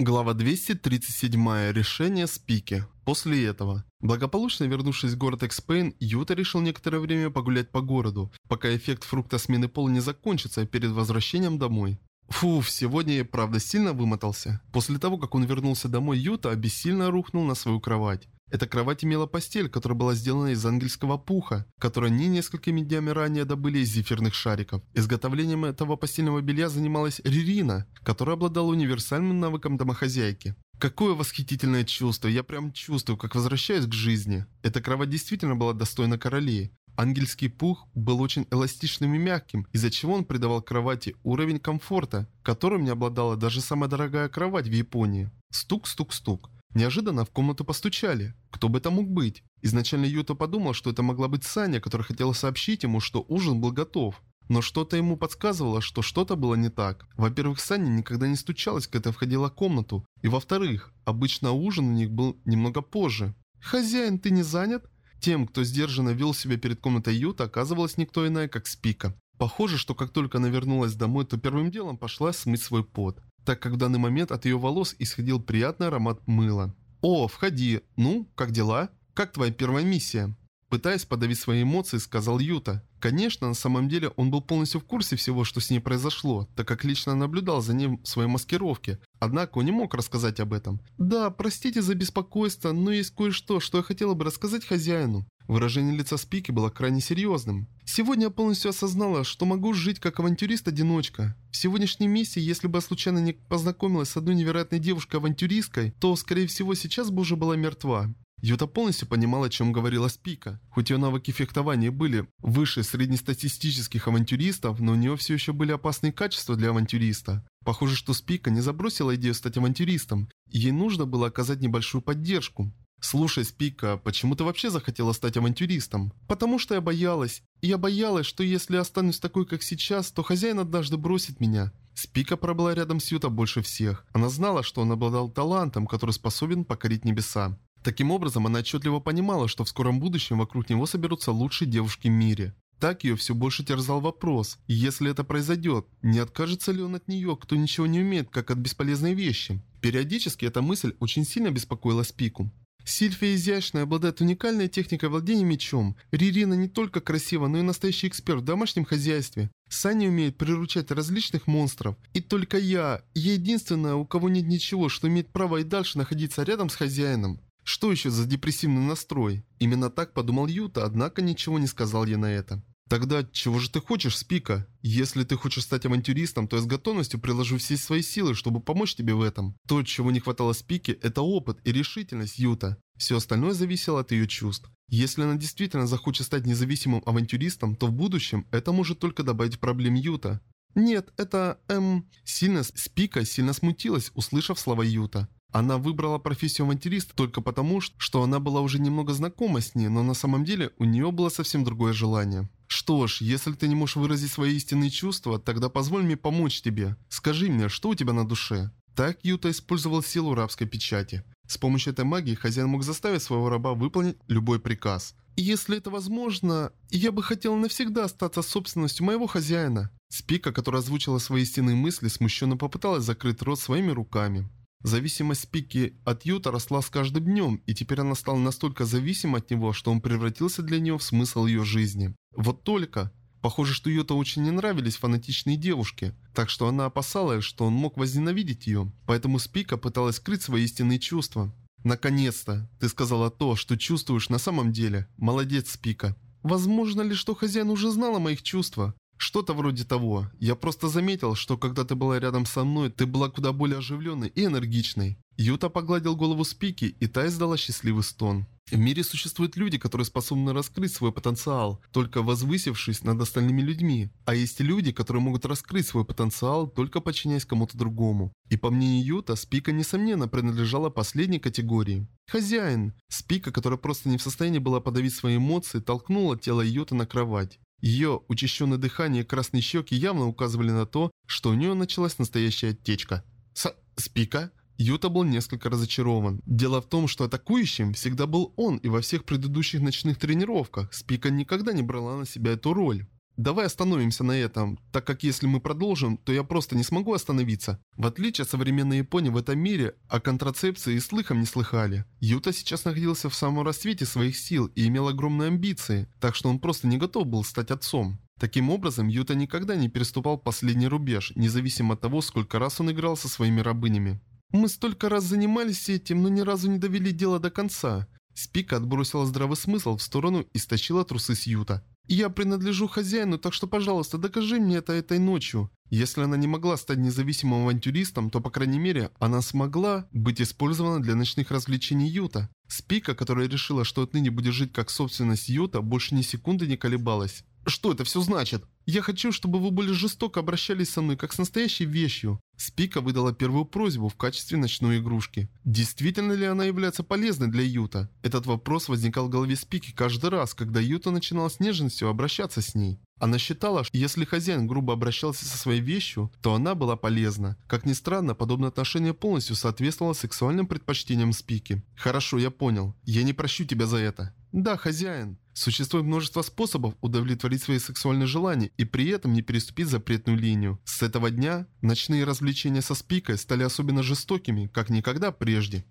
Глава 237. Решение Спики. После этого. Благополучно вернувшись в город Экспейн, Юта решил некоторое время погулять по городу, пока эффект фрукта смены пола не закончится перед возвращением домой. Фуф, сегодня я правда сильно вымотался. После того, как он вернулся домой, Юта обессильно рухнул на свою кровать. Эта кровать имела постель, которая была сделана из ангельского пуха, который они несколькими днями ранее добыли из зефирных шариков. Изготовлением этого постельного белья занималась Ририна, которая обладала универсальным навыком домохозяйки. Какое восхитительное чувство, я прям чувствую, как возвращаюсь к жизни. Эта кровать действительно была достойна королей. Ангельский пух был очень эластичным и мягким, из-за чего он придавал кровати уровень комфорта, которым не обладала даже самая дорогая кровать в Японии. Стук-стук-стук. Неожиданно в комнату постучали. Кто бы это мог быть? Изначально Юта подумал, что это могла быть Саня, которая хотела сообщить ему, что ужин был готов. Но что-то ему подсказывало, что что-то было не так. Во-первых, Саня никогда не стучалась, когда входила в комнату. И во-вторых, обычно ужин у них был немного позже. «Хозяин, ты не занят?» Тем, кто сдержанно вел себя перед комнатой Юта, оказывалась никто иная, как Спика. Похоже, что как только она вернулась домой, то первым делом пошла смыть свой пот так как в данный момент от ее волос исходил приятный аромат мыла. «О, входи. Ну, как дела? Как твоя первая миссия?» Пытаясь подавить свои эмоции, сказал Юта. Конечно, на самом деле он был полностью в курсе всего, что с ней произошло, так как лично наблюдал за ним в своей маскировке. Однако он не мог рассказать об этом. «Да, простите за беспокойство, но есть кое-что, что я хотела бы рассказать хозяину». Выражение лица Спики было крайне серьезным. Сегодня я полностью осознала, что могу жить как авантюрист-одиночка. В сегодняшней миссии, если бы я случайно не познакомилась с одной невероятной девушкой-авантюристкой, то, скорее всего, сейчас бы уже была мертва. Юта полностью понимала, о чем говорила Спика. Хоть ее навыки фехтования были выше среднестатистических авантюристов, но у нее все еще были опасные качества для авантюриста. Похоже, что Спика не забросила идею стать авантюристом, ей нужно было оказать небольшую поддержку. «Слушай, Спика, почему ты вообще захотела стать авантюристом?» «Потому что я боялась. Я боялась, что если останусь такой, как сейчас, то хозяин однажды бросит меня». Спика пробыла рядом с Юта больше всех. Она знала, что он обладал талантом, который способен покорить небеса. Таким образом, она отчетливо понимала, что в скором будущем вокруг него соберутся лучшие девушки в мире. Так ее все больше терзал вопрос, если это произойдет, не откажется ли он от нее, кто ничего не умеет, как от бесполезной вещи. Периодически эта мысль очень сильно беспокоила Спику. Сильфия изящная, обладает уникальной техникой владения мечом. Ририна не только красива, но и настоящий эксперт в домашнем хозяйстве. Саня умеет приручать различных монстров. И только я, я единственная, у кого нет ничего, что имеет право и дальше находиться рядом с хозяином. Что еще за депрессивный настрой? Именно так подумал Юта, однако ничего не сказал ей на это. Тогда чего же ты хочешь, Спика? Если ты хочешь стать авантюристом, то я с готовностью приложу все свои силы, чтобы помочь тебе в этом. То, чего не хватало Спике, это опыт и решительность Юта. Все остальное зависело от ее чувств. Если она действительно захочет стать независимым авантюристом, то в будущем это может только добавить проблем Юта. Нет, это, эм... Сильно Спика сильно смутилась, услышав слова Юта. Она выбрала профессию авантюриста только потому, что она была уже немного знакома с ней, но на самом деле у нее было совсем другое желание. Что ж, если ты не можешь выразить свои истинные чувства, тогда позволь мне помочь тебе. Скажи мне, что у тебя на душе? Так Юта использовал силу рабской печати. С помощью этой магии хозяин мог заставить своего раба выполнить любой приказ. И если это возможно, я бы хотел навсегда остаться собственностью моего хозяина. Спика, которая озвучила свои истинные мысли, смущенно попыталась закрыть рот своими руками. Зависимость Пики от Юта росла с каждым днем, и теперь она стала настолько зависима от него, что он превратился для нее в смысл ее жизни. Вот только... Похоже, что Юта очень не нравились фанатичные девушки, так что она опасалась, что он мог возненавидеть ее, поэтому Спика пыталась скрыть свои истинные чувства. «Наконец-то! Ты сказала то, что чувствуешь на самом деле. Молодец, Спика!» «Возможно ли, что хозяин уже знал о моих чувствах?» Что-то вроде того. Я просто заметил, что когда ты была рядом со мной, ты была куда более оживленной и энергичной. Юта погладил голову Спики, и та издала счастливый стон. В мире существуют люди, которые способны раскрыть свой потенциал, только возвысившись над остальными людьми. А есть люди, которые могут раскрыть свой потенциал, только подчиняясь кому-то другому. И по мнению Юта, Спика несомненно принадлежала последней категории. Хозяин. Спика, которая просто не в состоянии была подавить свои эмоции, толкнула тело Юта на кровать. Ее учащенное дыхание и красные щеки явно указывали на то, что у нее началась настоящая течка. С... Спика? Юта был несколько разочарован. Дело в том, что атакующим всегда был он, и во всех предыдущих ночных тренировках Спика никогда не брала на себя эту роль. Давай остановимся на этом, так как если мы продолжим, то я просто не смогу остановиться. В отличие от современной Японии в этом мире, о контрацепции и слыхом не слыхали. Юта сейчас находился в самом расцвете своих сил и имел огромные амбиции, так что он просто не готов был стать отцом. Таким образом, Юта никогда не переступал последний рубеж, независимо от того, сколько раз он играл со своими рабынями. Мы столько раз занимались этим, но ни разу не довели дело до конца. Спика отбросила здравый смысл в сторону и стащила трусы с Юта. «Я принадлежу хозяину, так что, пожалуйста, докажи мне это этой ночью». Если она не могла стать независимым авантюристом, то, по крайней мере, она смогла быть использована для ночных развлечений Юта. Спика, которая решила, что отныне будет жить как собственность Юта, больше ни секунды не колебалась. Что это все значит? Я хочу, чтобы вы более жестоко обращались со мной, как с настоящей вещью. Спика выдала первую просьбу в качестве ночной игрушки. Действительно ли она является полезной для Юта? Этот вопрос возникал в голове Спики каждый раз, когда Юта начинала с нежностью обращаться с ней. Она считала, что если хозяин грубо обращался со своей вещью, то она была полезна. Как ни странно, подобное отношение полностью соответствовало сексуальным предпочтениям Спики. «Хорошо, я понял. Я не прощу тебя за это». «Да, хозяин». Существует множество способов удовлетворить свои сексуальные желания и при этом не переступить запретную линию. С этого дня ночные развлечения со Спикой стали особенно жестокими, как никогда прежде.